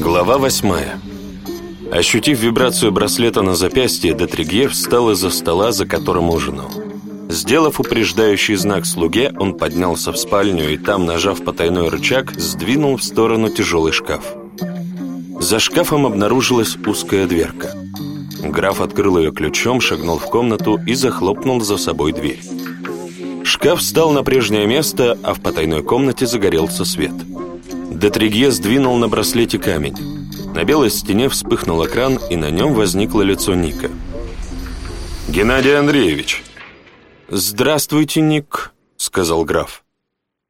Глава восьмая. Ощутив вибрацию браслета на запястье, Детригье встал из-за стола, за которым ужинал. Сделав упреждающий знак слуге, он поднялся в спальню и там, нажав потайной рычаг, сдвинул в сторону тяжелый шкаф. За шкафом обнаружилась узкая дверка. Граф открыл ее ключом, шагнул в комнату и захлопнул за собой дверь. Шкаф встал на прежнее место, а в потайной комнате загорелся свет – Детригье сдвинул на браслете камень. На белой стене вспыхнул экран, и на нем возникло лицо Ника. «Геннадий Андреевич!» «Здравствуйте, Ник», — сказал граф.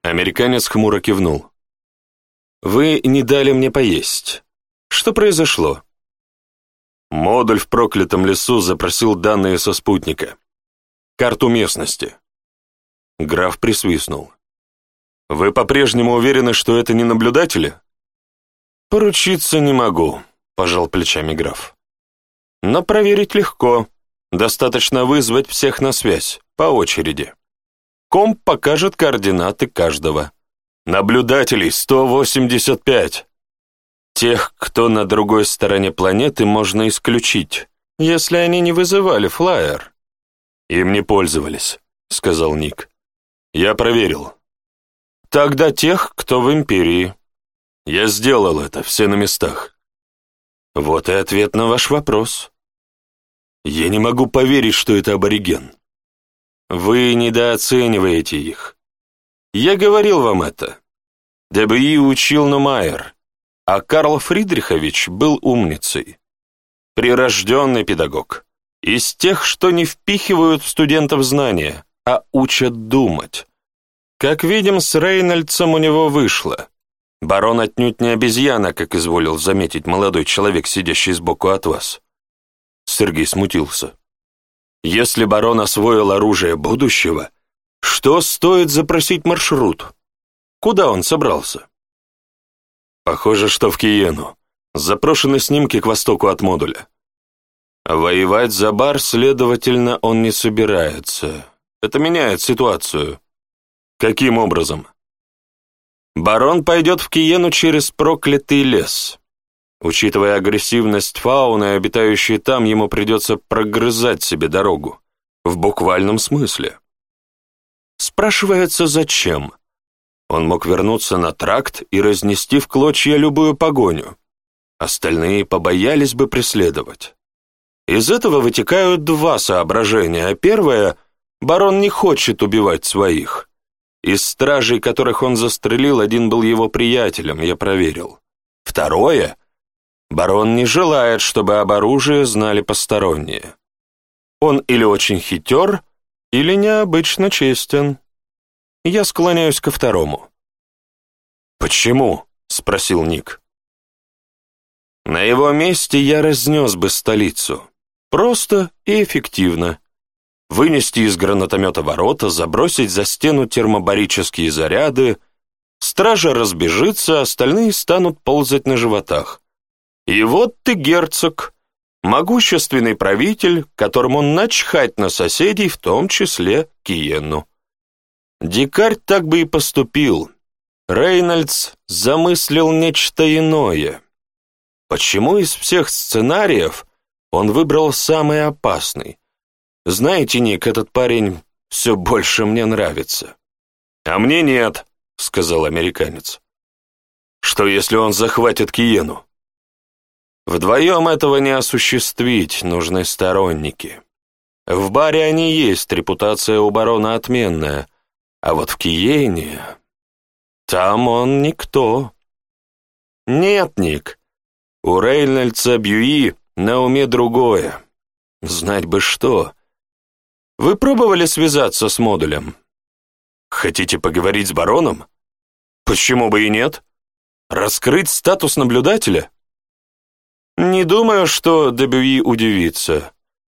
Американец хмуро кивнул. «Вы не дали мне поесть. Что произошло?» Модуль в проклятом лесу запросил данные со спутника. Карту местности. Граф присвистнул. Вы по-прежнему уверены, что это не наблюдатели? Поручиться не могу, пожал плечами граф. Но проверить легко. Достаточно вызвать всех на связь, по очереди. Комп покажет координаты каждого. Наблюдателей 185. Тех, кто на другой стороне планеты, можно исключить, если они не вызывали флайер. Им не пользовались, сказал Ник. Я проверил. Тогда тех, кто в империи. Я сделал это, все на местах. Вот и ответ на ваш вопрос. Я не могу поверить, что это абориген. Вы недооцениваете их. Я говорил вам это. ДБИ учил Нумайер, а Карл Фридрихович был умницей. Прирожденный педагог. Из тех, что не впихивают студентов знания, а учат думать. Как видим, с Рейнольдсом у него вышло. Барон отнюдь не обезьяна, как изволил заметить молодой человек, сидящий сбоку от вас. Сергей смутился. Если барон освоил оружие будущего, что стоит запросить маршрут? Куда он собрался? Похоже, что в Киену. Запрошены снимки к востоку от модуля. Воевать за бар, следовательно, он не собирается. Это меняет ситуацию. Каким образом? Барон пойдет в Киену через проклятый лес. Учитывая агрессивность фауны, обитающей там, ему придется прогрызать себе дорогу. В буквальном смысле. Спрашивается, зачем? Он мог вернуться на тракт и разнести в клочья любую погоню. Остальные побоялись бы преследовать. Из этого вытекают два соображения. Первое — барон не хочет убивать своих. Из стражей, которых он застрелил, один был его приятелем, я проверил. Второе — барон не желает, чтобы об оружии знали посторонние. Он или очень хитер, или необычно честен. Я склоняюсь ко второму. «Почему?» — спросил Ник. «На его месте я разнес бы столицу. Просто и эффективно вынести из гранатомета ворота, забросить за стену термобарические заряды. Стража разбежится, остальные станут ползать на животах. И вот ты, герцог, могущественный правитель, которому начхать на соседей, в том числе Киену. Дикарь так бы и поступил. Рейнольдс замыслил нечто иное. Почему из всех сценариев он выбрал самый опасный? «Знаете, Ник, этот парень все больше мне нравится». «А мне нет», — сказал американец. «Что, если он захватит Киену?» «Вдвоем этого не осуществить, нужны сторонники. В баре они есть, репутация у барона отменная, а вот в Киене... Там он никто». «Нет, Ник, у Рейнольдса Бьюи на уме другое. Знать бы что. Вы пробовали связаться с модулем? Хотите поговорить с бароном? Почему бы и нет? Раскрыть статус наблюдателя? Не думаю, что Дебюи удивится.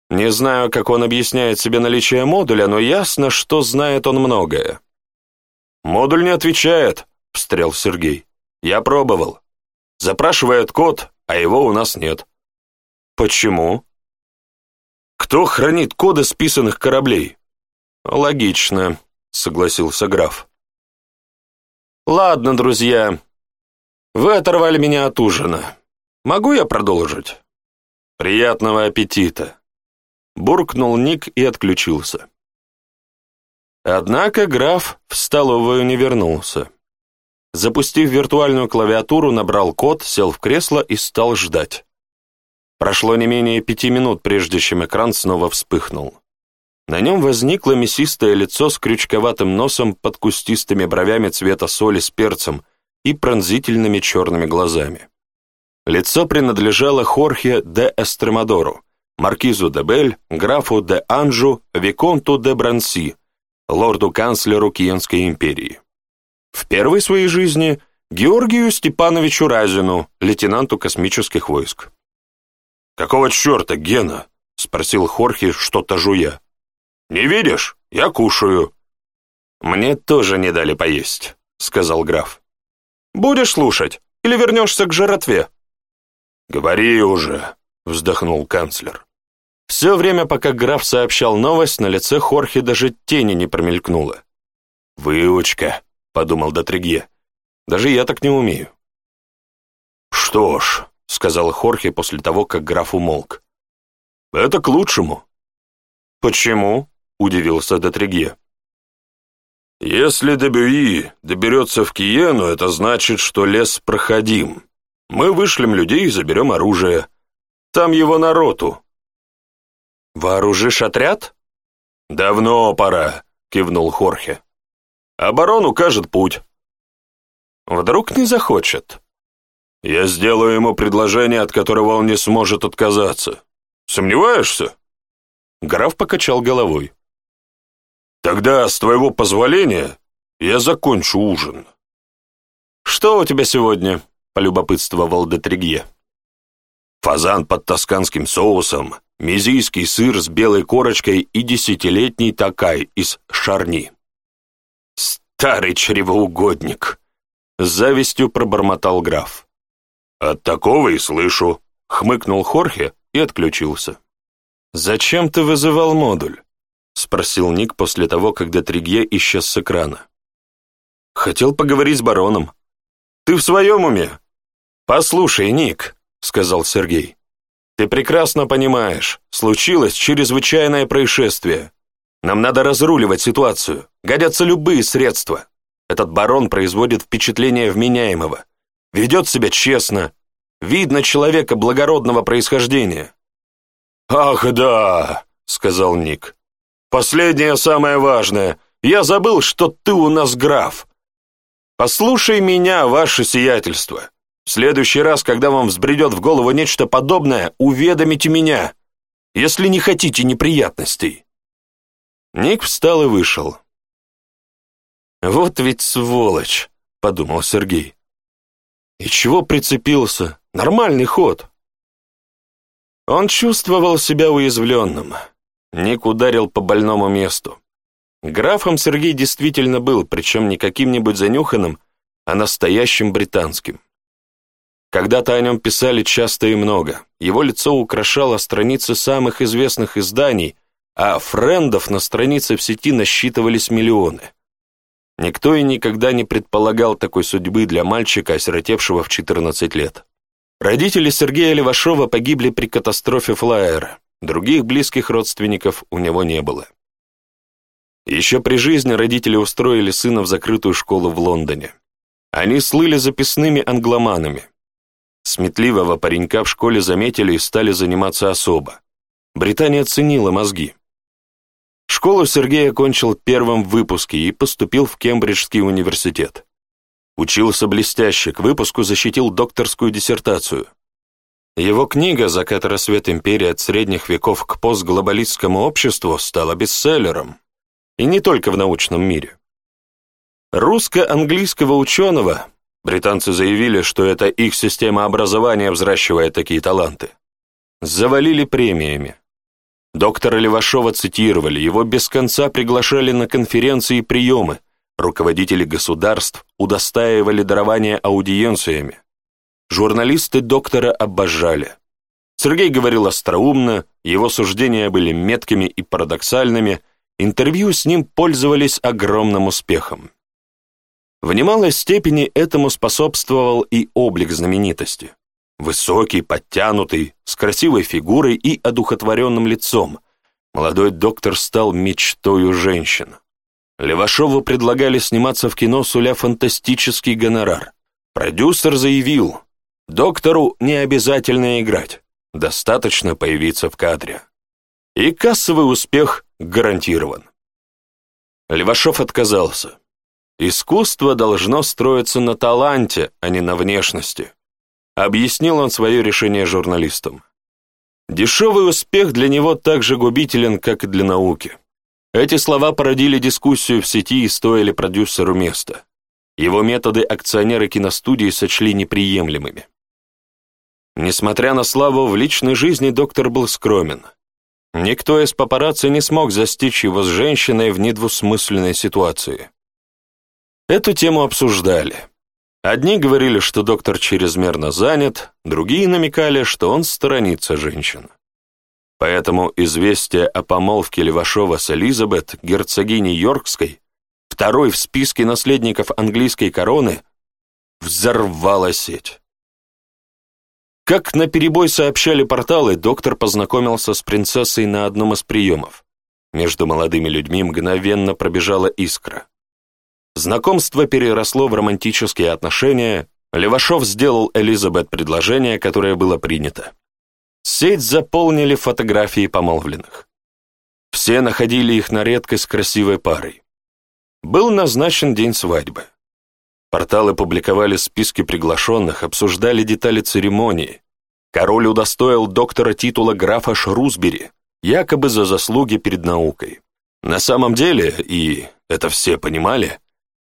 Не знаю, как он объясняет себе наличие модуля, но ясно, что знает он многое. «Модуль не отвечает», — встрял Сергей. «Я пробовал. Запрашивает код, а его у нас нет». «Почему?» Кто хранит коды списанных кораблей? Логично, согласился граф. Ладно, друзья. Вы оторвали меня от ужина. Могу я продолжить? Приятного аппетита. Буркнул Ник и отключился. Однако граф в столовую не вернулся. Запустив виртуальную клавиатуру, набрал код, сел в кресло и стал ждать. Прошло не менее пяти минут, прежде чем экран снова вспыхнул. На нем возникло мясистое лицо с крючковатым носом под кустистыми бровями цвета соли с перцем и пронзительными черными глазами. Лицо принадлежало Хорхе де Эстремадору, маркизу де Бель, графу де Анжу, виконту де Бранси, лорду-канцлеру Киенской империи. В первой своей жизни Георгию Степановичу Разину, лейтенанту космических войск. «Какого черта, Гена?» — спросил Хорхе, что-то жуя. «Не видишь? Я кушаю». «Мне тоже не дали поесть», — сказал граф. «Будешь слушать или вернешься к жратве?» «Говори уже», — вздохнул канцлер. Все время, пока граф сообщал новость, на лице Хорхе даже тени не промелькнуло. «Выучка», — подумал Дотригье, — «даже я так не умею». «Что ж», — сказал Хорхе после того, как граф умолк. «Это к лучшему». «Почему?» — удивился Дотригье. «Если Дебюи доберется в Киену, это значит, что лес проходим. Мы вышлем людей и заберем оружие. Там его народу». «Вооружишь отряд?» «Давно пора», — кивнул Хорхе. «Оборон укажет путь». «Вдруг не захочет?» Я сделаю ему предложение, от которого он не сможет отказаться. Сомневаешься? Граф покачал головой. Тогда, с твоего позволения, я закончу ужин. Что у тебя сегодня? полюбопытствовал Детригье. Фазан под тосканским соусом, мизийский сыр с белой корочкой и десятилетний такай из шарни. Старый чревоугодник, с завистью пробормотал граф. «От такого и слышу», — хмыкнул Хорхе и отключился. «Зачем ты вызывал модуль?» — спросил Ник после того, когда Детригье исчез с экрана. «Хотел поговорить с бароном». «Ты в своем уме?» «Послушай, Ник», — сказал Сергей. «Ты прекрасно понимаешь, случилось чрезвычайное происшествие. Нам надо разруливать ситуацию. Годятся любые средства. Этот барон производит впечатление вменяемого ведет себя честно. Видно человека благородного происхождения». «Ах, да!» — сказал Ник. «Последнее самое важное. Я забыл, что ты у нас граф. Послушай меня, ваше сиятельство. В следующий раз, когда вам взбредет в голову нечто подобное, уведомите меня, если не хотите неприятностей». Ник встал и вышел. «Вот ведь сволочь», — подумал Сергей. И чего прицепился? Нормальный ход. Он чувствовал себя уязвленным. Ник ударил по больному месту. Графом Сергей действительно был, причем не каким-нибудь занюханным, а настоящим британским. Когда-то о нем писали часто и много. Его лицо украшало страницы самых известных изданий, а френдов на странице в сети насчитывались миллионы. Никто и никогда не предполагал такой судьбы для мальчика, осиротевшего в 14 лет. Родители Сергея Левашова погибли при катастрофе флайера, других близких родственников у него не было. Еще при жизни родители устроили сына в закрытую школу в Лондоне. Они слыли записными англоманами. Сметливого паренька в школе заметили и стали заниматься особо. Британия ценила мозги. Школу Сергей окончил в выпуске и поступил в Кембриджский университет. Учился блестяще, к выпуску защитил докторскую диссертацию. Его книга «Закат и рассвет империи от средних веков к постглобалистскому обществу» стала бестселлером. И не только в научном мире. Русско-английского ученого, британцы заявили, что это их система образования взращивает такие таланты, завалили премиями. Доктора Левашова цитировали, его без конца приглашали на конференции и приемы, руководители государств удостаивали дарования аудиенциями. Журналисты доктора обожали. Сергей говорил остроумно, его суждения были меткими и парадоксальными, интервью с ним пользовались огромным успехом. В немалой степени этому способствовал и облик знаменитости. Высокий, подтянутый, с красивой фигурой и одухотворенным лицом, молодой доктор стал мечтою женщин. Левашову предлагали сниматься в кино, суля фантастический гонорар. Продюсер заявил, доктору не обязательно играть, достаточно появиться в кадре. И кассовый успех гарантирован. Левашов отказался. Искусство должно строиться на таланте, а не на внешности. Объяснил он свое решение журналистам. Дешевый успех для него так же губителен, как и для науки. Эти слова породили дискуссию в сети и стоили продюсеру места. Его методы акционеры киностудии сочли неприемлемыми. Несмотря на славу, в личной жизни доктор был скромен. Никто из папарацци не смог застичь его с женщиной в недвусмысленной ситуации. Эту тему обсуждали. Одни говорили, что доктор чрезмерно занят, другие намекали, что он сторонится женщин. Поэтому известие о помолвке Левашова с Элизабет, герцогиней Йоркской, второй в списке наследников английской короны, взорвало сеть. Как наперебой сообщали порталы, доктор познакомился с принцессой на одном из приемов. Между молодыми людьми мгновенно пробежала искра. Знакомство переросло в романтические отношения, Левашов сделал Элизабет предложение, которое было принято. Сеть заполнили фотографии помолвленных. Все находили их на редкость красивой парой. Был назначен день свадьбы. Порталы публиковали списки приглашенных, обсуждали детали церемонии. Король удостоил доктора титула графа Шрусбери, якобы за заслуги перед наукой. На самом деле, и это все понимали,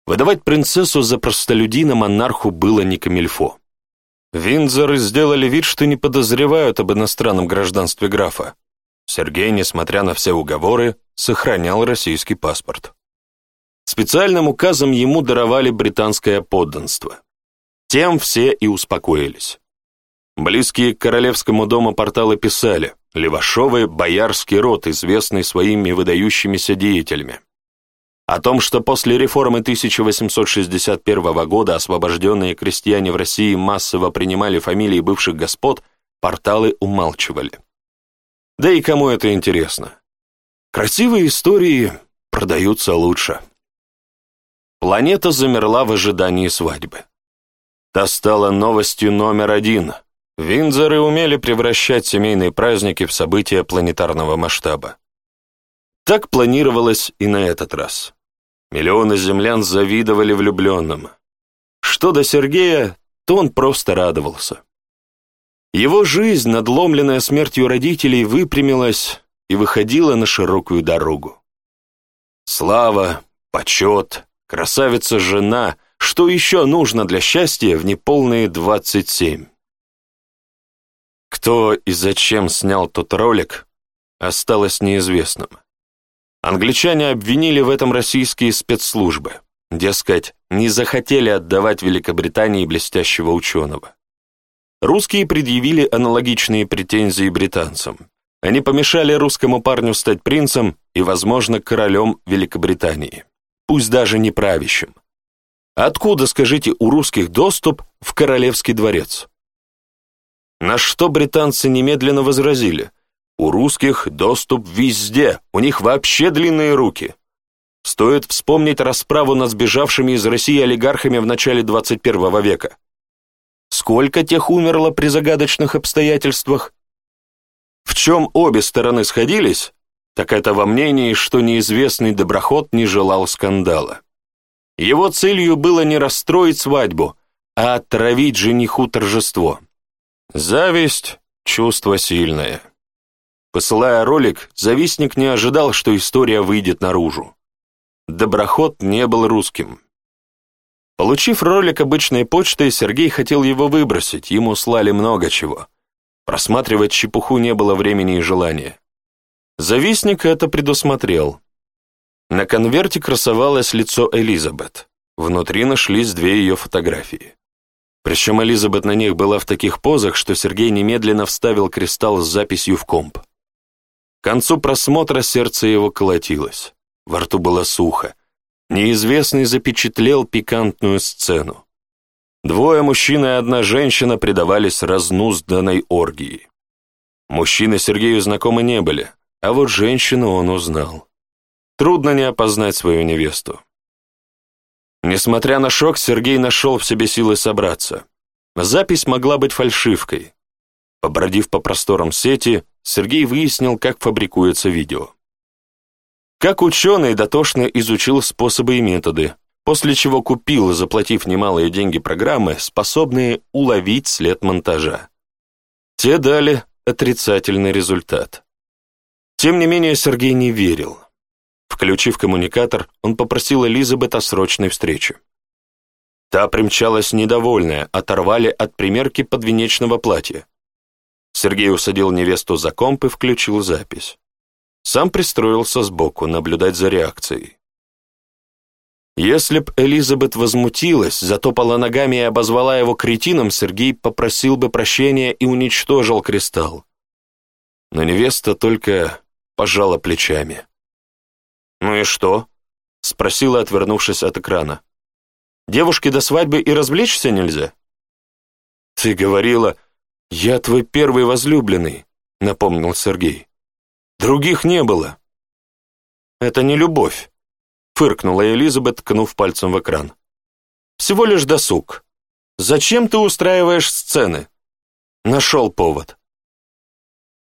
Выдавать принцессу за простолюдина монарху было не камильфо. Виндзоры сделали вид, что не подозревают об иностранном гражданстве графа. Сергей, несмотря на все уговоры, сохранял российский паспорт. Специальным указом ему даровали британское подданство. Тем все и успокоились. Близкие к королевскому дому порталы писали «Левашовы – боярский род, известный своими выдающимися деятелями. О том, что после реформы 1861 года освобожденные крестьяне в России массово принимали фамилии бывших господ, порталы умалчивали. Да и кому это интересно? Красивые истории продаются лучше. Планета замерла в ожидании свадьбы. Та стала новостью номер один. Виндзоры умели превращать семейные праздники в события планетарного масштаба. Так планировалось и на этот раз. Миллионы землян завидовали влюбленным. Что до Сергея, то он просто радовался. Его жизнь, надломленная смертью родителей, выпрямилась и выходила на широкую дорогу. Слава, почет, красавица-жена, что еще нужно для счастья в неполные 27? Кто и зачем снял тот ролик, осталось неизвестным. Англичане обвинили в этом российские спецслужбы. Дескать, не захотели отдавать Великобритании блестящего ученого. Русские предъявили аналогичные претензии британцам. Они помешали русскому парню стать принцем и, возможно, королем Великобритании, пусть даже не правящим. Откуда, скажите, у русских доступ в королевский дворец? На что британцы немедленно возразили. У русских доступ везде, у них вообще длинные руки. Стоит вспомнить расправу над сбежавшими из России олигархами в начале 21 века. Сколько тех умерло при загадочных обстоятельствах? В чем обе стороны сходились, так это во мнении, что неизвестный доброход не желал скандала. Его целью было не расстроить свадьбу, а отравить жениху торжество. Зависть – чувство сильное. Посылая ролик, завистник не ожидал, что история выйдет наружу. Доброход не был русским. Получив ролик обычной почтой, Сергей хотел его выбросить, ему слали много чего. Просматривать чепуху не было времени и желания. Завистник это предусмотрел. На конверте красовалось лицо Элизабет. Внутри нашлись две ее фотографии. Причем Элизабет на них была в таких позах, что Сергей немедленно вставил кристалл с записью в комп концу просмотра сердце его колотилось. Во рту было сухо. Неизвестный запечатлел пикантную сцену. Двое мужчин и одна женщина предавались разнузданной оргии. Мужчины Сергею знакомы не были, а вот женщину он узнал. Трудно не опознать свою невесту. Несмотря на шок, Сергей нашел в себе силы собраться. Запись могла быть фальшивкой. Побродив по просторам сети, Сергей выяснил, как фабрикуется видео. Как ученый дотошно изучил способы и методы, после чего купил, заплатив немалые деньги программы, способные уловить след монтажа. Те дали отрицательный результат. Тем не менее, Сергей не верил. Включив коммуникатор, он попросил Элизабет о срочной встрече. Та примчалась недовольная, оторвали от примерки подвенечного платья. Сергей усадил невесту за комп и включил запись. Сам пристроился сбоку, наблюдать за реакцией. Если б Элизабет возмутилась, затопала ногами и обозвала его кретином, Сергей попросил бы прощения и уничтожил кристалл. Но невеста только пожала плечами. «Ну и что?» — спросила, отвернувшись от экрана. «Девушке до свадьбы и развлечься нельзя?» «Ты говорила, «Я твой первый возлюбленный», — напомнил Сергей. «Других не было». «Это не любовь», — фыркнула Элизабет, ткнув пальцем в экран. «Всего лишь досуг. Зачем ты устраиваешь сцены?» «Нашел повод».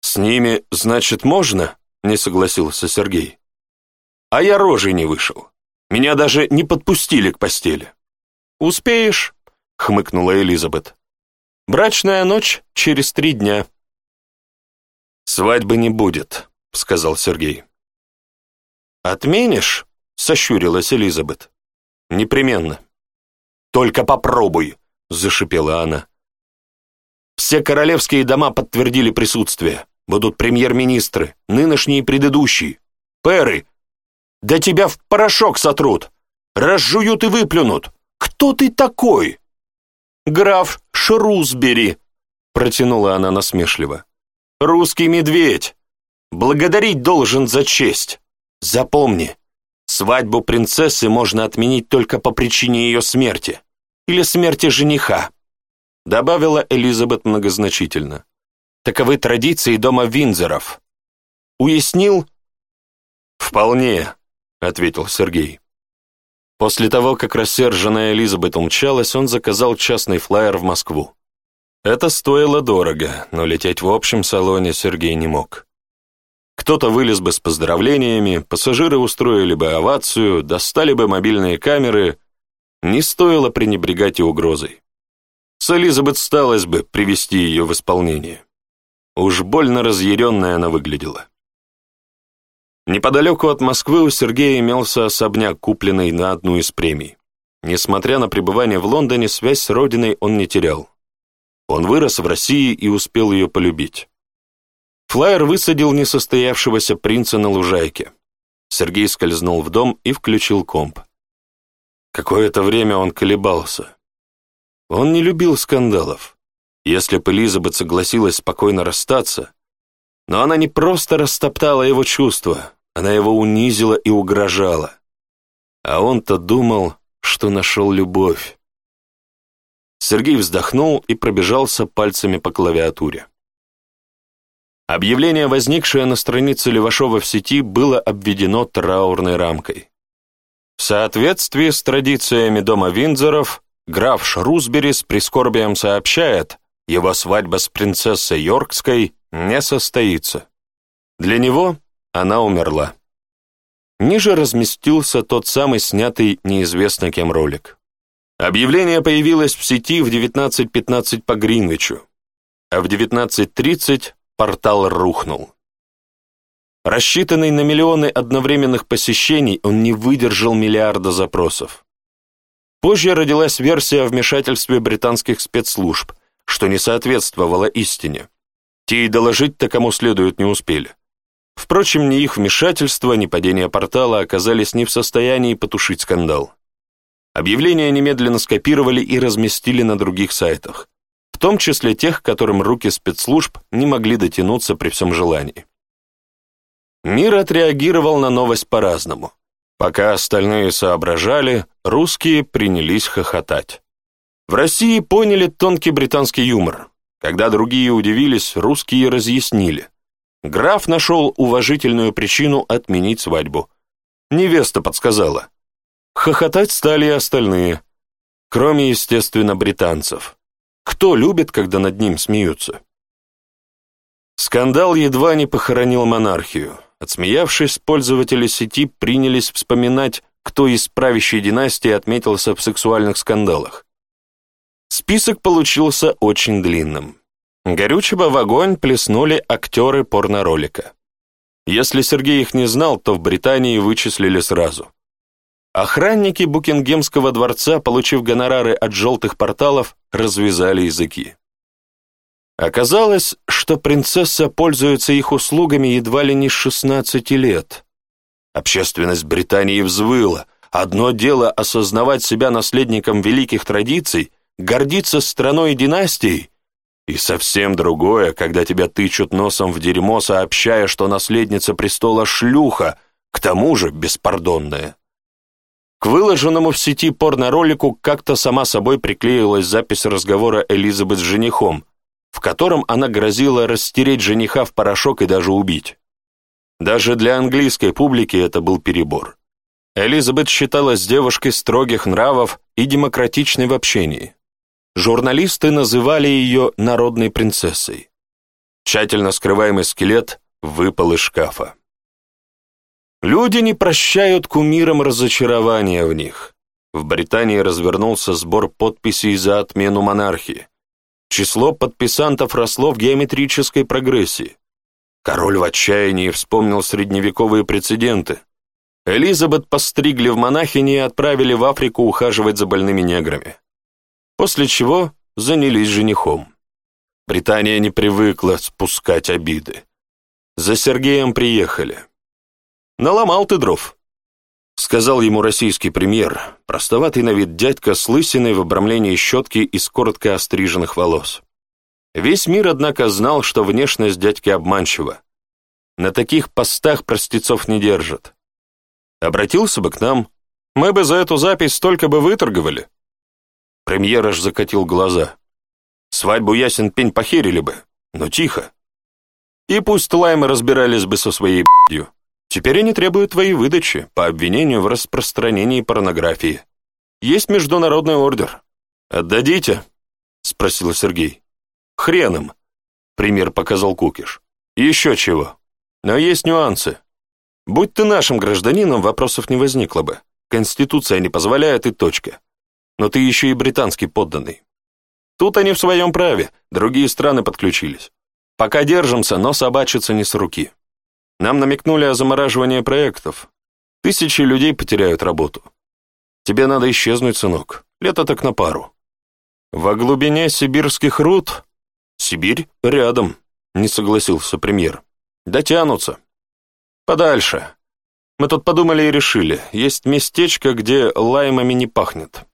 «С ними, значит, можно?» — не согласился Сергей. «А я рожей не вышел. Меня даже не подпустили к постели». «Успеешь?» — хмыкнула Элизабет. Брачная ночь через три дня. «Свадьбы не будет», — сказал Сергей. «Отменишь?» — сощурилась Элизабет. «Непременно». «Только попробуй», — зашипела она. «Все королевские дома подтвердили присутствие. Будут премьер-министры, нынешние и предыдущие. Перы. Да тебя в порошок сотрут. Разжуют и выплюнут. Кто ты такой?» «Граф», Шрусбери!» Протянула она насмешливо. «Русский медведь! Благодарить должен за честь! Запомни, свадьбу принцессы можно отменить только по причине ее смерти или смерти жениха», добавила Элизабет многозначительно. «Таковы традиции дома Винзоров. Уяснил?» «Вполне», — ответил Сергей. После того, как рассерженная Элизабет умчалась, он заказал частный флайер в Москву. Это стоило дорого, но лететь в общем салоне Сергей не мог. Кто-то вылез бы с поздравлениями, пассажиры устроили бы овацию, достали бы мобильные камеры. Не стоило пренебрегать и угрозой. С Элизабет сталось бы привести ее в исполнение. Уж больно разъяренная она выглядела. Неподалеку от Москвы у Сергея имелся особняк, купленный на одну из премий. Несмотря на пребывание в Лондоне, связь с родиной он не терял. Он вырос в России и успел ее полюбить. Флайер высадил несостоявшегося принца на лужайке. Сергей скользнул в дом и включил комп. Какое-то время он колебался. Он не любил скандалов. Если бы Элизабет согласилась спокойно расстаться, но она не просто растоптала его чувства, она его унизила и угрожала. А он-то думал, что нашел любовь. Сергей вздохнул и пробежался пальцами по клавиатуре. Объявление, возникшее на странице Левашова в сети, было обведено траурной рамкой. В соответствии с традициями дома Виндзоров, граф Шрусбери с прискорбием сообщает, его свадьба с принцессой Йоркской не состоится. Для него она умерла. Ниже разместился тот самый снятый неизвестно кем ролик. Объявление появилось в сети в 19.15 по Гринвичу, а в 19.30 портал рухнул. Рассчитанный на миллионы одновременных посещений, он не выдержал миллиарда запросов. Позже родилась версия о вмешательстве британских спецслужб, что не соответствовало истине. Те и доложить-то кому следует не успели. Впрочем, ни их вмешательство, ни падение портала оказались не в состоянии потушить скандал. Объявления немедленно скопировали и разместили на других сайтах, в том числе тех, которым руки спецслужб не могли дотянуться при всем желании. Мир отреагировал на новость по-разному. Пока остальные соображали, русские принялись хохотать. В России поняли тонкий британский юмор – когда другие удивились, русские разъяснили. Граф нашел уважительную причину отменить свадьбу. Невеста подсказала. Хохотать стали и остальные, кроме, естественно, британцев. Кто любит, когда над ним смеются? Скандал едва не похоронил монархию. Отсмеявшись, пользователи сети принялись вспоминать, кто из правящей династии отметился в сексуальных скандалах. Список получился очень длинным. Горючего в огонь плеснули актеры порноролика. Если Сергей их не знал, то в Британии вычислили сразу. Охранники Букингемского дворца, получив гонорары от желтых порталов, развязали языки. Оказалось, что принцесса пользуется их услугами едва ли не с 16 лет. Общественность Британии взвыла. Одно дело осознавать себя наследником великих традиций, гордиться страной и династией, и совсем другое, когда тебя тычут носом в дерьмо, сообщая, что наследница престола шлюха, к тому же беспардонная. К выложенному в сети порно-ролику как-то сама собой приклеилась запись разговора Элизабет с женихом, в котором она грозила растереть жениха в порошок и даже убить. Даже для английской публики это был перебор. Элизабет считалась девушкой строгих нравов и демократичной в общении. Журналисты называли ее «народной принцессой». Тщательно скрываемый скелет выпал из шкафа. Люди не прощают кумирам разочарования в них. В Британии развернулся сбор подписей за отмену монархии. Число подписантов росло в геометрической прогрессии. Король в отчаянии вспомнил средневековые прецеденты. Элизабет постригли в монахини и отправили в Африку ухаживать за больными неграми после чего занялись женихом. Британия не привыкла спускать обиды. За Сергеем приехали. «Наломал ты дров», — сказал ему российский премьер, простоватый на вид дядька с лысиной в обрамлении щетки из коротко остриженных волос. Весь мир, однако, знал, что внешность дядьки обманчива. На таких постах простецов не держат. Обратился бы к нам, мы бы за эту запись столько бы выторговали. Премьер аж закатил глаза. Свадьбу ясен пень похерили бы, но тихо. И пусть лаймы разбирались бы со своей б***ю. Теперь они требуют твоей выдачи по обвинению в распространении порнографии. Есть международный ордер. Отдадите? Спросил Сергей. Хреном. Премьер показал Кукиш. Еще чего. Но есть нюансы. Будь ты нашим гражданином, вопросов не возникло бы. Конституция не позволяет и точка но ты еще и британский подданный. Тут они в своем праве, другие страны подключились. Пока держимся, но собачиться не с руки. Нам намекнули о замораживании проектов. Тысячи людей потеряют работу. Тебе надо исчезнуть, сынок. Лето так на пару. Во глубине сибирских руд... Сибирь рядом, не согласился премьер. Дотянутся. Подальше. Мы тут подумали и решили. Есть местечко, где лаймами не пахнет.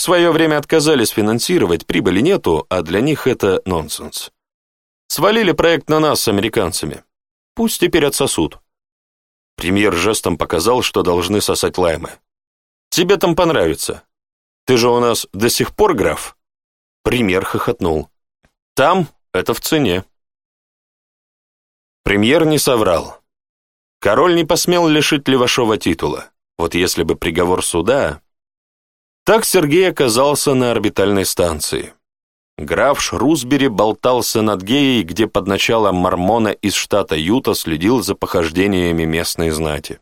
В свое время отказались финансировать, прибыли нету, а для них это нонсенс. Свалили проект на нас с американцами. Пусть теперь отсосут. Премьер жестом показал, что должны сосать лаймы. Тебе там понравится. Ты же у нас до сих пор граф? Премьер хохотнул. Там это в цене. Премьер не соврал. Король не посмел лишить Левашова титула. Вот если бы приговор суда, так Сергей оказался на орбитальной станции. Граф Шрусбери болтался над Геей, где под началом Мормона из штата Юта следил за похождениями местной знати.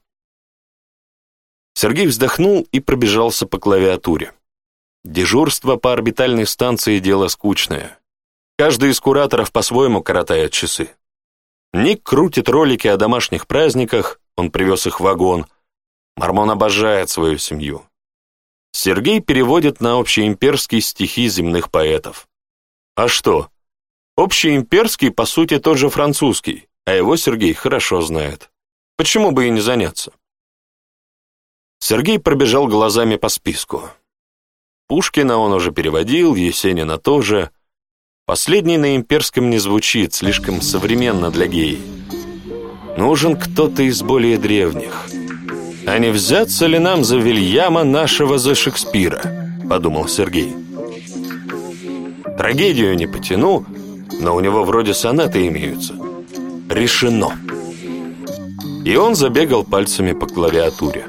Сергей вздохнул и пробежался по клавиатуре. Дежурство по орбитальной станции – дело скучное. Каждый из кураторов по-своему коротает часы. Ник крутит ролики о домашних праздниках, он привез их в вагон. Мормон обожает свою семью, Сергей переводит на общеимперский стихи земных поэтов. А что? Общеимперский, по сути, тот же французский, а его Сергей хорошо знает. Почему бы и не заняться? Сергей пробежал глазами по списку. Пушкина он уже переводил, Есенина тоже. Последний на имперском не звучит, слишком современно для геи. Нужен кто-то из более древних — «А не взяться ли нам за Вильяма нашего за Шекспира?» – подумал Сергей. «Трагедию не потяну, но у него вроде сонаты имеются. Решено!» И он забегал пальцами по клавиатуре.